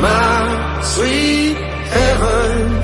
my sweet heaven.